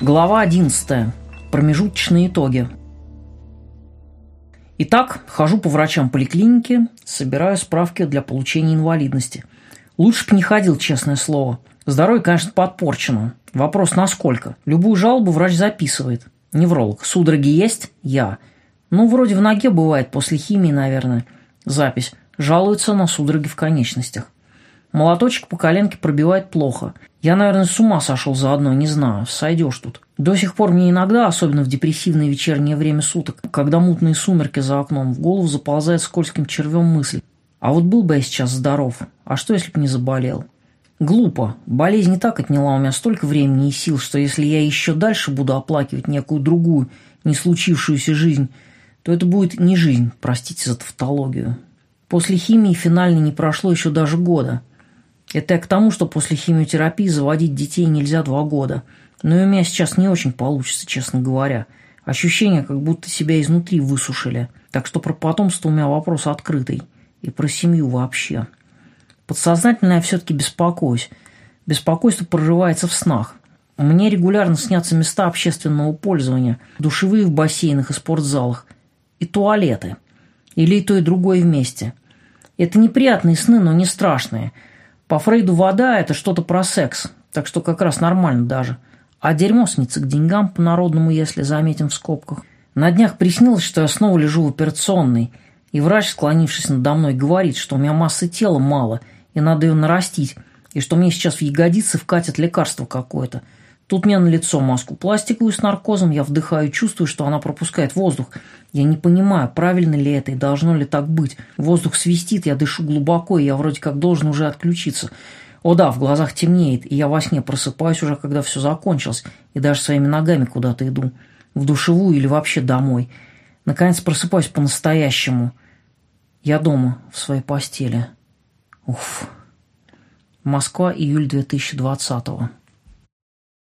Глава 11. Промежуточные итоги. Итак, хожу по врачам поликлиники, собираю справки для получения инвалидности. Лучше бы не ходил, честное слово. Здоровье, конечно, подпорчено. Вопрос насколько. Любую жалобу врач записывает. Невролог. Судороги есть? Я. Ну, вроде в ноге бывает, после химии, наверное. Запись. Жалуется на судороги в конечностях. Молоточек по коленке пробивает плохо. Я, наверное, с ума сошел заодно, не знаю, сойдешь тут. До сих пор мне иногда, особенно в депрессивное вечернее время суток, когда мутные сумерки за окном, в голову заползает скользким червем мысль. А вот был бы я сейчас здоров, а что, если бы не заболел? Глупо. Болезнь и так отняла у меня столько времени и сил, что если я еще дальше буду оплакивать некую другую, не случившуюся жизнь, то это будет не жизнь, простите за тавтологию. После химии финально не прошло еще даже года – это я к тому, что после химиотерапии заводить детей нельзя два года. Но и у меня сейчас не очень получится, честно говоря. Ощущение, как будто себя изнутри высушили. Так что про потомство у меня вопрос открытый. И про семью вообще. Подсознательно я все-таки беспокоюсь. Беспокойство прорывается в снах. Мне регулярно снятся места общественного пользования, душевые в бассейнах и спортзалах, и туалеты. Или и то, и другое вместе. Это неприятные сны, но не страшные – по Фрейду вода – это что-то про секс, так что как раз нормально даже. А дерьмо снится к деньгам по-народному, если заметим в скобках. На днях приснилось, что я снова лежу в операционной, и врач, склонившись надо мной, говорит, что у меня массы тела мало, и надо ее нарастить, и что мне сейчас в ягодицы вкатят лекарство какое-то – Тут мне на лицо маску пластиковую с наркозом, я вдыхаю и чувствую, что она пропускает воздух. Я не понимаю, правильно ли это и должно ли так быть. Воздух свистит, я дышу глубоко, и я вроде как должен уже отключиться. О да, в глазах темнеет, и я во сне просыпаюсь уже, когда все закончилось, и даже своими ногами куда-то иду. В душевую или вообще домой. Наконец просыпаюсь по-настоящему. Я дома, в своей постели. Уф. Москва, июль 2020 -го.